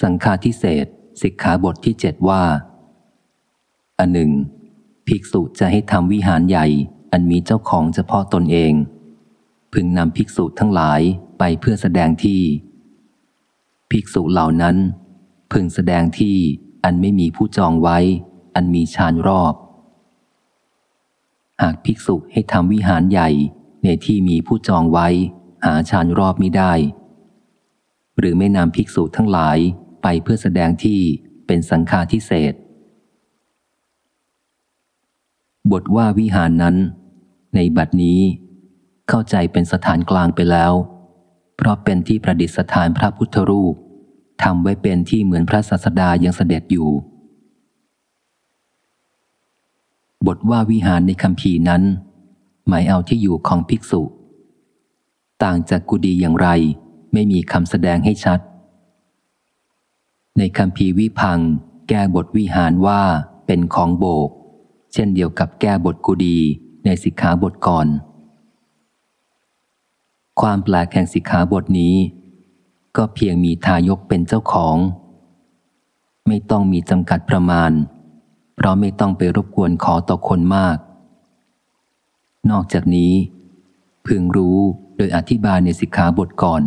สังฆาทิเศษสิกขาบทที่เจ็ดว่า อันหนึ่ง ภิกษุจะให้ทำวิหารใหญ่ อันมีเจ้าของเฉพาะตนเอง พึงนำภิกษุทั้งหลายไปเพื่อแสดงที่ ภิกษุเหล่านั้น พึงแสดงที่อันไม่มีผู้จองไว้ อันมีชานรอบ หากภิกษุให้ทำวิหารใหญ่ในที่มีผู้จองไว้ หาชานรอบไม่ได้ หรือไม่นำภิกษุทั้งหลายไปเพื่อแสดงที่เป็นสังฆาทิเศษ บทว่าวิหารนั้น ในบัดนี้ เข้าใจเป็นสถานกลางไปแล้ว เพราะเป็นที่ประดิษฐานพระพุทธรูปทำไว้เป็นที่เหมือนพระศาสดายังเสด็จอยู่ บทว่าวิหารในคำพีนั้น หมายเอาที่อยู่ของภิกษุ ต่างจากกุดีอย่างไร ไม่มีคำแสดงให้ชัด ในคำพีวิพัง แก้บทวิหารว่าเป็นของโบก เช่นเดียวกับแก้บทกุดีในสิกขาบทก่อน ความแปลกแห่งสิกขาบทนี้ ก็เพียงมีทายกเป็นเจ้าของ ไม่ต้องมีจำกัดประมาณ เพราะไม่ต้องไปรบกวนขอต่อคนมาก นอกจากนี้พึงรู้โดยอธิบายในสิกขาบทก่อน